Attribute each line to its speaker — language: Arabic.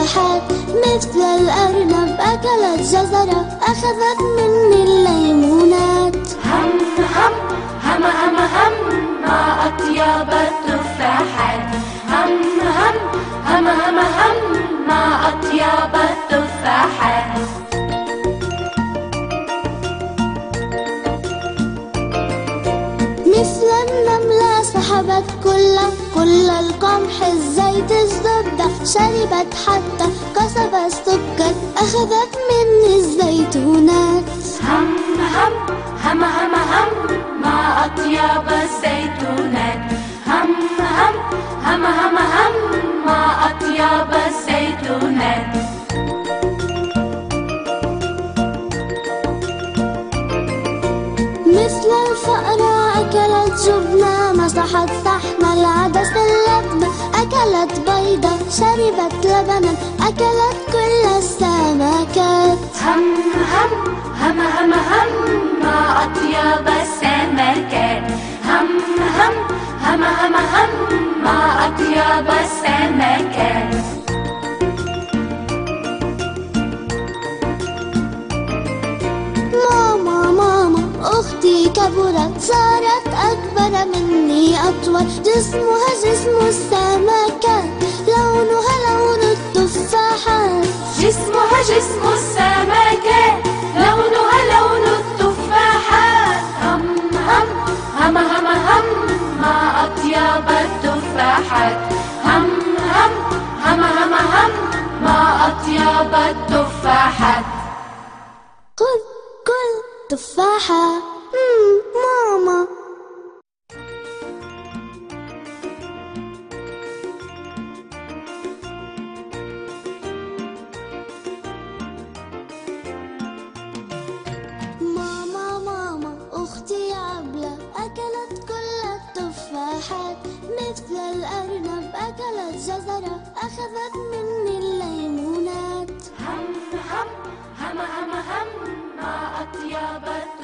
Speaker 1: تفاحات مثل الأرنب أكلت جزرة أخذت مني الليمونات.
Speaker 2: هم هم هم هم هم ما أطيب
Speaker 1: سحبت كل كل القمح الزيت الزبدة شربت حتى قصب السكر أخذت مني الزيتونات.
Speaker 2: هم هم هم هم هم ما أطيب الزيتونات. هم هم هم هم هم ما أطيب الزيتونات.
Speaker 1: مثل الفأرة أكلت جبنة أكلت بيضة شربت لبنا أكلت كل السمكات
Speaker 2: هم هم هم هم هم ما أطيب السمكات هم هم هم هم هم ما أطيب السمكات
Speaker 1: ماما ماما أختي كبرت صارت أكبر مني أطول. جسمها جسم السمكات
Speaker 2: جسم السمكات لونها لون التفاحات هم هم هم هم هم ما أطيب التفاحات هم هم هم هم هم ما أطيب التفاحات
Speaker 1: كل كل تفاحة. مم، الشجرة أخذت مني الليمونات. هم هم هم هم هم ما أطيبت